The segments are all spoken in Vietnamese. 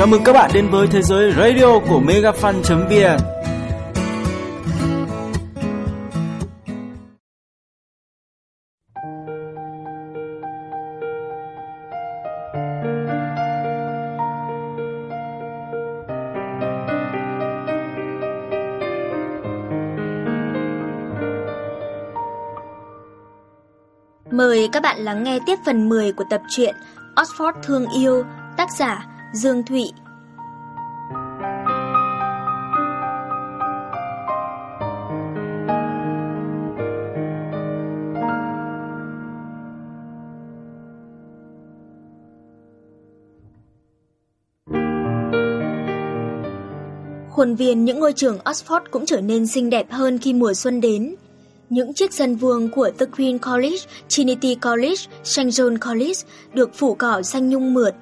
Chào mừng các bạn đến với thế giới radio của megafan.vn Mời các bạn lắng nghe tiếp phần 10 của tập truyện Oxford Thương Yêu, tác giả Dương Thụy. Khuôn viên những ngôi trường Oxford cũng trở nên xinh đẹp hơn khi mùa xuân đến. Những chiếc sân vuông của The Queen College, Trinity College, St. John College được phủ cỏ xanh nhung mượt.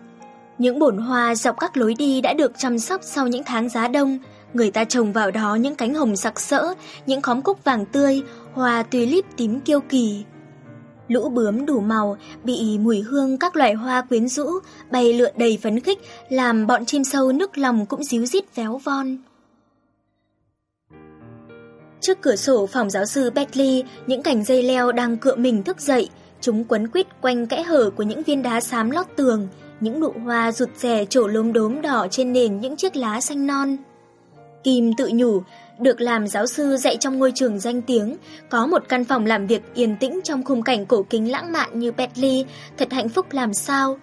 Những bồn hoa dọc các lối đi đã được chăm sóc sau những tháng giá đông. Người ta trồng vào đó những cánh hồng sặc sỡ, những khóm cúc vàng tươi, hoa tulip tím kiêu kỳ. Lũ bướm đủ màu, bị mùi hương các loại hoa quyến rũ, bay lượn đầy phấn khích, làm bọn chim sâu nức lòng cũng díu dít véo von. Trước cửa sổ phòng giáo sư Beckley, những cành dây leo đang cựa mình thức dậy, chúng quấn quýt quanh kẽ hở của những viên đá xám lót tường, những nụ hoa rụt rè trổ lốm đốm đỏ trên nền những chiếc lá xanh non. Kim tự nhủ, được làm giáo sư dạy trong ngôi trường danh tiếng, có một căn phòng làm việc yên tĩnh trong khung cảnh cổ kính lãng mạn như Bentley, thật hạnh phúc làm sao.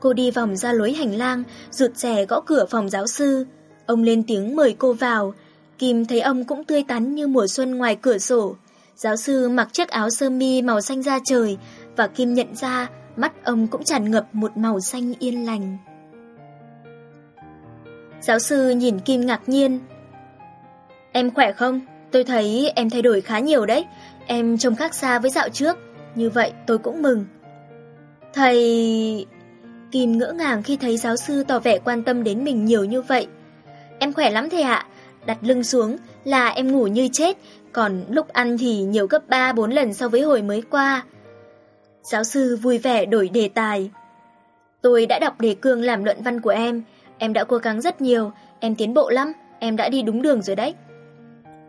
Cô đi vòng ra lối hành lang, rụt rè gõ cửa phòng giáo sư. Ông lên tiếng mời cô vào. Kim thấy ông cũng tươi tắn như mùa xuân ngoài cửa sổ. Giáo sư mặc chiếc áo sơ mi màu xanh da trời và Kim nhận ra mắt ông cũng tràn ngập một màu xanh yên lành. Giáo sư nhìn Kim ngạc nhiên. Em khỏe không? Tôi thấy em thay đổi khá nhiều đấy. Em trông khác xa với dạo trước. Như vậy tôi cũng mừng. Thầy... Kim ngỡ ngàng khi thấy giáo sư tỏ vẻ quan tâm đến mình nhiều như vậy. Em khỏe lắm thầy ạ. Đặt lưng xuống là em ngủ như chết, còn lúc ăn thì nhiều gấp 3-4 lần so với hồi mới qua. Giáo sư vui vẻ đổi đề tài. Tôi đã đọc đề cương làm luận văn của em. Em đã cố gắng rất nhiều, em tiến bộ lắm, em đã đi đúng đường rồi đấy.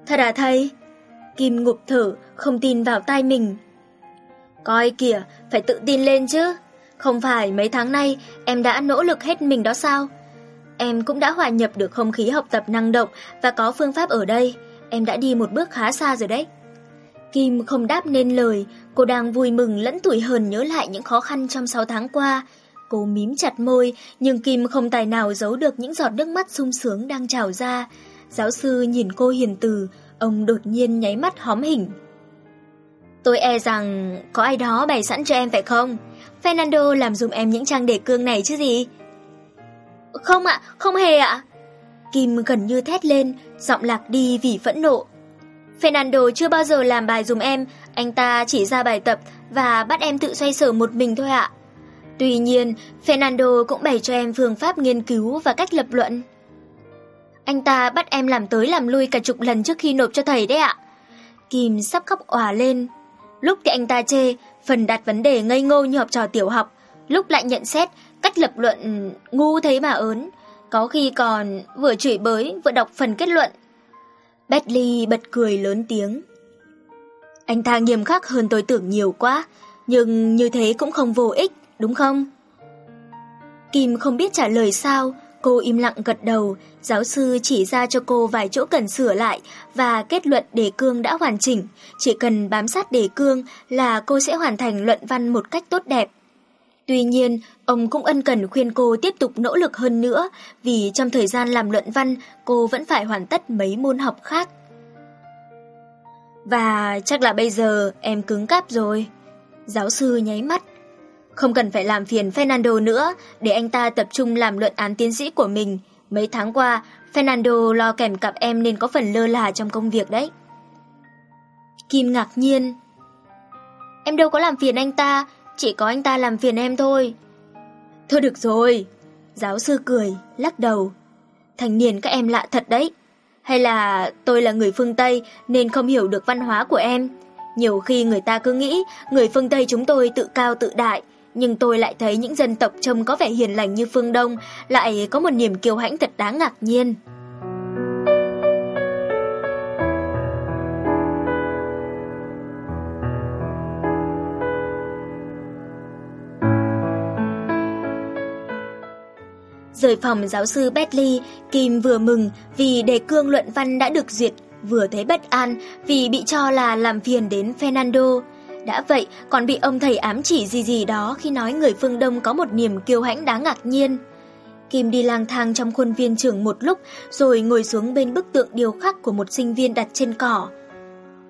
Thật à thầy? Kim ngục thở, không tin vào tai mình. Coi kìa, phải tự tin lên chứ. Không phải mấy tháng nay em đã nỗ lực hết mình đó sao? Em cũng đã hòa nhập được không khí học tập năng động và có phương pháp ở đây. Em đã đi một bước khá xa rồi đấy. Kim không đáp nên lời, cô đang vui mừng lẫn tuổi hờn nhớ lại những khó khăn trong 6 tháng qua. Cô mím chặt môi, nhưng Kim không tài nào giấu được những giọt nước mắt sung sướng đang trào ra. Giáo sư nhìn cô hiền từ, ông đột nhiên nháy mắt hóm hình. Tôi e rằng có ai đó bày sẵn cho em phải không? Fernando làm dùm em những trang đề cương này chứ gì? Không ạ, không hề ạ. Kim gần như thét lên, giọng lạc đi vì phẫn nộ. Fernando chưa bao giờ làm bài dùm em, anh ta chỉ ra bài tập và bắt em tự xoay sở một mình thôi ạ. Tuy nhiên, Fernando cũng bày cho em phương pháp nghiên cứu và cách lập luận. Anh ta bắt em làm tới làm lui cả chục lần trước khi nộp cho thầy đấy ạ. Kim sắp khóc òa lên. Lúc thì anh ta chê, phần đặt vấn đề ngây ngô như học trò tiểu học, lúc lại nhận xét cách lập luận ngu thấy mà ớn, có khi còn vừa chửi bới vừa đọc phần kết luận. Bentley bật cười lớn tiếng. Anh ta nghiêm khắc hơn tôi tưởng nhiều quá, nhưng như thế cũng không vô ích, đúng không? Kim không biết trả lời sao, cô im lặng gật đầu, giáo sư chỉ ra cho cô vài chỗ cần sửa lại và kết luận đề cương đã hoàn chỉnh, chỉ cần bám sát đề cương là cô sẽ hoàn thành luận văn một cách tốt đẹp. Tuy nhiên, ông cũng ân cần khuyên cô tiếp tục nỗ lực hơn nữa vì trong thời gian làm luận văn cô vẫn phải hoàn tất mấy môn học khác. Và chắc là bây giờ em cứng cáp rồi. Giáo sư nháy mắt. Không cần phải làm phiền Fernando nữa để anh ta tập trung làm luận án tiến sĩ của mình. Mấy tháng qua, Fernando lo kèm cặp em nên có phần lơ là trong công việc đấy. Kim ngạc nhiên. Em đâu có làm phiền anh ta, chỉ có anh ta làm phiền em thôi. Thôi được rồi. Giáo sư cười, lắc đầu. Thành niên các em lạ thật đấy. Hay là tôi là người phương Tây nên không hiểu được văn hóa của em. Nhiều khi người ta cứ nghĩ người phương Tây chúng tôi tự cao tự đại. Nhưng tôi lại thấy những dân tộc trông có vẻ hiền lành như phương Đông, lại có một niềm kiêu hãnh thật đáng ngạc nhiên. Rời phòng giáo sư Bentley, Kim vừa mừng vì đề cương luận văn đã được duyệt, vừa thấy bất an vì bị cho là làm phiền đến Fernando. Đã vậy, còn bị ông thầy ám chỉ gì gì đó khi nói người phương Đông có một niềm kiêu hãnh đáng ngạc nhiên. Kim đi lang thang trong khuôn viên trường một lúc rồi ngồi xuống bên bức tượng điêu khắc của một sinh viên đặt trên cỏ.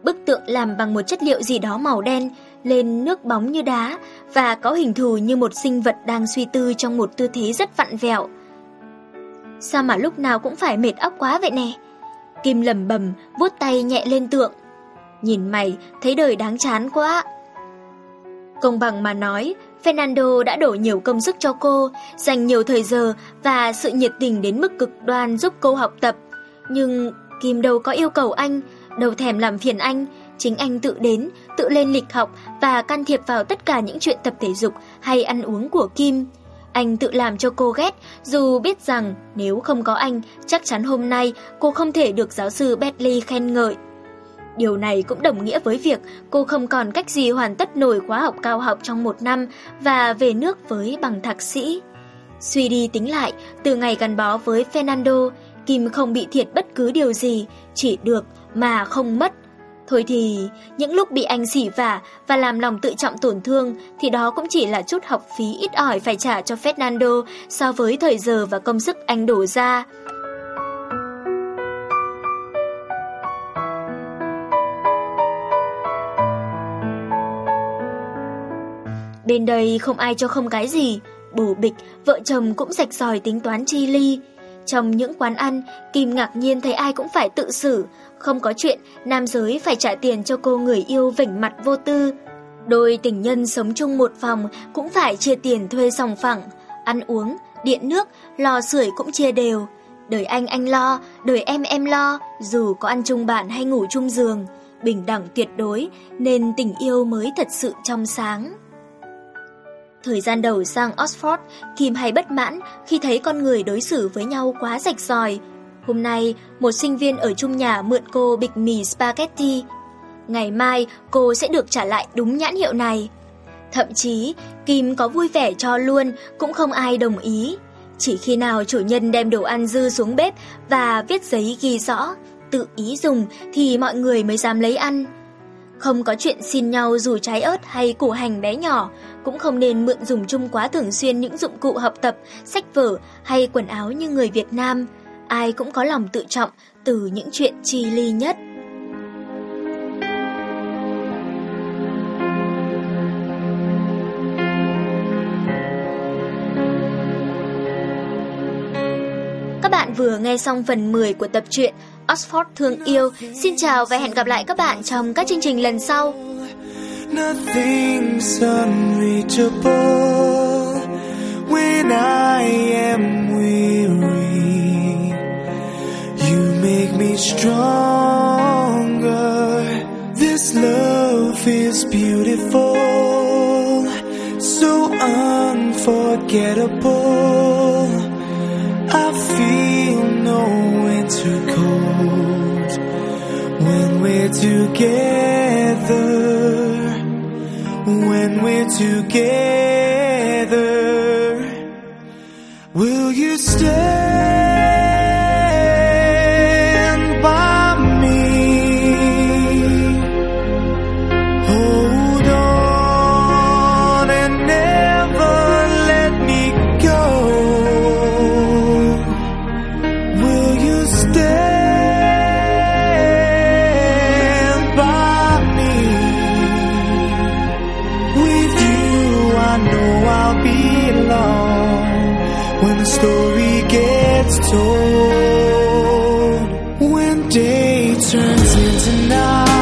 Bức tượng làm bằng một chất liệu gì đó màu đen, lên nước bóng như đá và có hình thù như một sinh vật đang suy tư trong một tư thế rất vặn vẹo. Sao mà lúc nào cũng phải mệt óc quá vậy nè? Kim lầm bầm, vuốt tay nhẹ lên tượng. Nhìn mày, thấy đời đáng chán quá. Công bằng mà nói, Fernando đã đổ nhiều công sức cho cô, dành nhiều thời giờ và sự nhiệt tình đến mức cực đoan giúp cô học tập. Nhưng Kim đâu có yêu cầu anh, đâu thèm làm phiền anh, chính anh tự đến, tự lên lịch học và can thiệp vào tất cả những chuyện tập thể dục hay ăn uống của Kim. Anh tự làm cho cô ghét, dù biết rằng nếu không có anh, chắc chắn hôm nay cô không thể được giáo sư Bentley khen ngợi. Điều này cũng đồng nghĩa với việc cô không còn cách gì hoàn tất nổi khóa học cao học trong một năm và về nước với bằng thạc sĩ. Suy đi tính lại, từ ngày gắn bó với Fernando, Kim không bị thiệt bất cứ điều gì, chỉ được mà không mất. Thôi thì, những lúc bị anh xỉ vả và làm lòng tự trọng tổn thương thì đó cũng chỉ là chút học phí ít ỏi phải trả cho Fernando so với thời giờ và công sức anh đổ ra. Bên đây không ai cho không cái gì, bổ bịch, vợ chồng cũng rạch ròi tính toán chi ly. Trong những quán ăn, Kim ngạc nhiên thấy ai cũng phải tự xử, không có chuyện nam giới phải trả tiền cho cô người yêu vỉnh mặt vô tư. Đôi tình nhân sống chung một phòng cũng phải chia tiền thuê sòng phẳng, ăn uống, điện nước, lò sưởi cũng chia đều. Đời anh anh lo, đời em em lo, dù có ăn chung bạn hay ngủ chung giường, bình đẳng tuyệt đối nên tình yêu mới thật sự trong sáng. Thời gian đầu sang Oxford, Kim hay bất mãn khi thấy con người đối xử với nhau quá rạch ròi. Hôm nay, một sinh viên ở chung nhà mượn cô bịch mì spaghetti. Ngày mai, cô sẽ được trả lại đúng nhãn hiệu này. Thậm chí, Kim có vui vẻ cho luôn, cũng không ai đồng ý. Chỉ khi nào chủ nhân đem đồ ăn dư xuống bếp và viết giấy ghi rõ, tự ý dùng thì mọi người mới dám lấy ăn. Không có chuyện xin nhau dù trái ớt hay củ hành bé nhỏ, cũng không nên mượn dùng chung quá thường xuyên những dụng cụ học tập, sách vở hay quần áo như người Việt Nam. Ai cũng có lòng tự trọng từ những chuyện chi ly nhất. Các bạn vừa nghe xong phần 10 của tập truyện Oxford Thương Yêu. Xin chào và hẹn gặp lại các bạn trong các chương trình lần sau. Nothing's unreachable when I am weary. You make me stronger. This love is beautiful, so unforgettable. I feel no winter cold we're together when we're together. Will you stand and